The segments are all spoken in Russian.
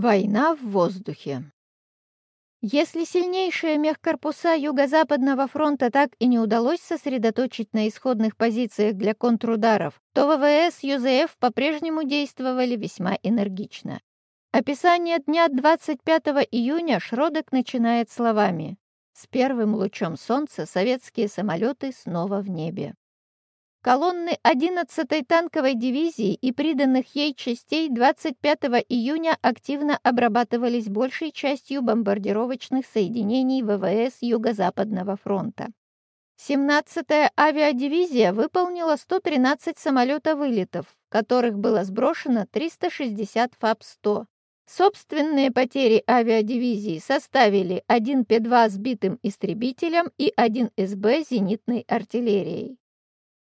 Война в воздухе. Если сильнейшие мехкорпуса Юго-Западного фронта так и не удалось сосредоточить на исходных позициях для контрударов, то ВВС ЮЗФ по-прежнему действовали весьма энергично. Описание дня 25 июня Шродек начинает словами «С первым лучом солнца советские самолеты снова в небе». Колонны 11-й танковой дивизии и приданных ей частей 25 июня активно обрабатывались большей частью бомбардировочных соединений ВВС Юго-Западного фронта. 17-я авиадивизия выполнила 113 самолета-вылетов, которых было сброшено 360 ФАБ-100. Собственные потери авиадивизии составили 1 Пе-2 сбитым истребителем и 1 СБ зенитной артиллерией.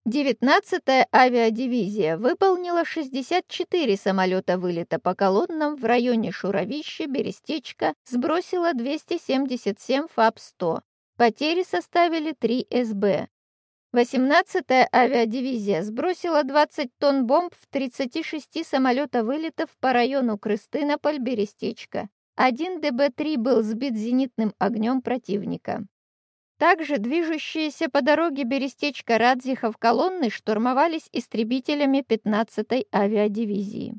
19-я авиадивизия выполнила 64 самолета вылета по колоннам в районе Щуровице, Берестечко, сбросила 277 ФАБ-100. Потери составили 3 СБ. 18-я авиадивизия сбросила 20 тонн бомб в 36 самолета вылетов по району Крыстынополь, Берестечко. Один ДБ-3 был сбит зенитным огнем противника. Также движущиеся по дороге Берестечко-Радзихов колонны штурмовались истребителями 15-й авиадивизии.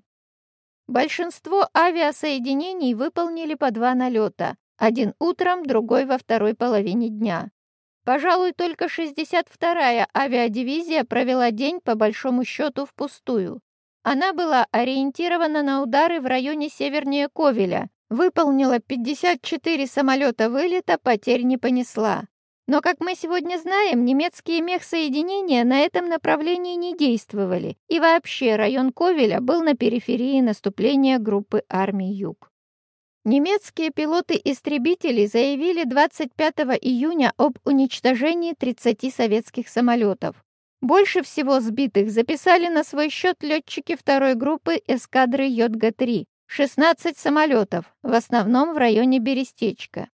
Большинство авиасоединений выполнили по два налета, один утром, другой во второй половине дня. Пожалуй, только 62-я авиадивизия провела день по большому счету впустую. Она была ориентирована на удары в районе севернее Ковеля, выполнила 54 самолета вылета, потерь не понесла. Но, как мы сегодня знаем, немецкие мехсоединения на этом направлении не действовали, и вообще район Ковеля был на периферии наступления группы армий Юг. Немецкие пилоты-истребители заявили 25 июня об уничтожении 30 советских самолетов. Больше всего сбитых записали на свой счет летчики второй группы эскадры JG-3 – 16 самолетов, в основном в районе Берестечка.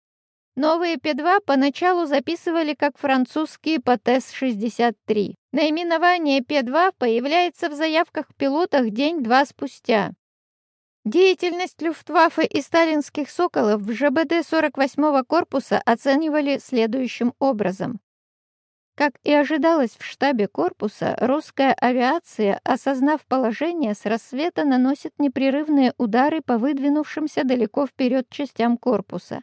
Новые Пе-2 поначалу записывали как французские Потез-63. Наименование Пе-2 появляется в заявках пилотов день-два спустя. Деятельность Люфтваффе и сталинских «Соколов» в ЖБД 48-го корпуса оценивали следующим образом. Как и ожидалось в штабе корпуса, русская авиация, осознав положение, с рассвета наносит непрерывные удары по выдвинувшимся далеко вперед частям корпуса.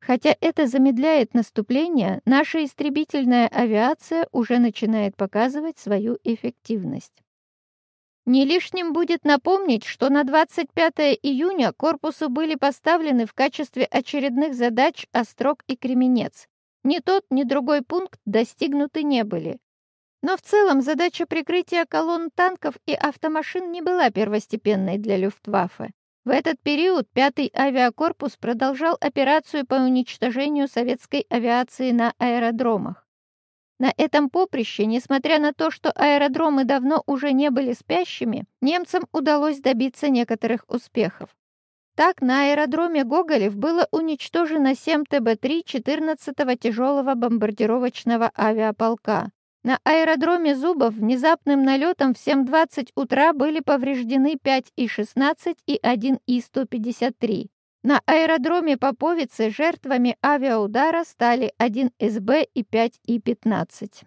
Хотя это замедляет наступление, наша истребительная авиация уже начинает показывать свою эффективность. Не лишним будет напомнить, что на 25 июня корпусу были поставлены в качестве очередных задач Острог и Кременец. Ни тот, ни другой пункт достигнуты не были. Но в целом задача прикрытия колонн танков и автомашин не была первостепенной для Люфтваффе. В этот период пятый авиакорпус продолжал операцию по уничтожению советской авиации на аэродромах. На этом поприще, несмотря на то, что аэродромы давно уже не были спящими, немцам удалось добиться некоторых успехов. Так, на аэродроме Гоголев было уничтожено 7 ТБ-3 14-го тяжелого бомбардировочного авиаполка, на аэродроме Зубов внезапным налетом в 7.20 утра были повреждены 5 И-16 и 1 И-153. На аэродроме Поповицы жертвами авиаудара стали 1 СБ и 5 И-15.